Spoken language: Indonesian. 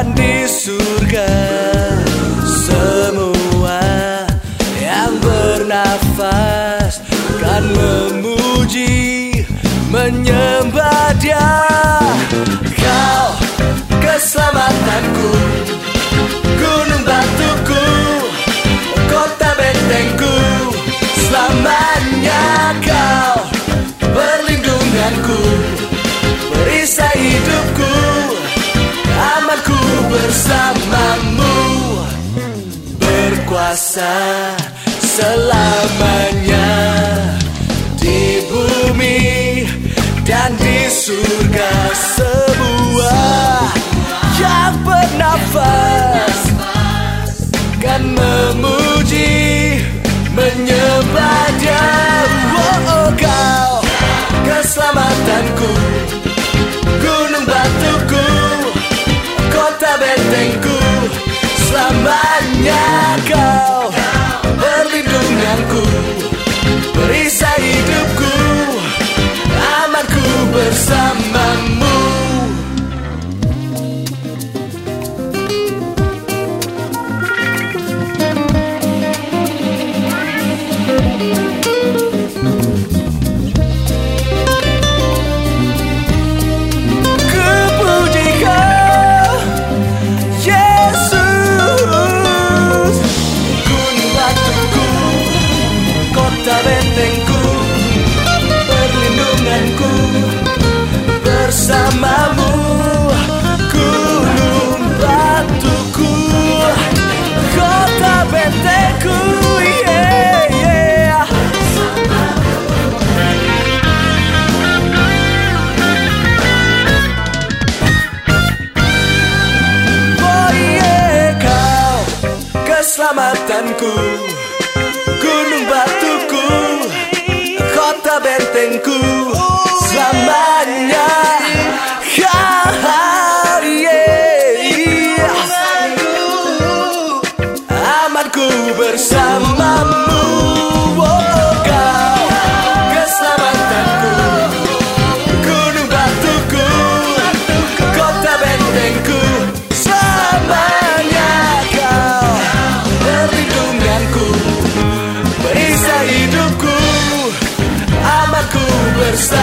dan di surga semua yang bernafas kan memuji menyembah Dia. bersamamu. Berkuasa selama Please. it's keselamatan-ku Gunung batuku Kota bentengku. Universal.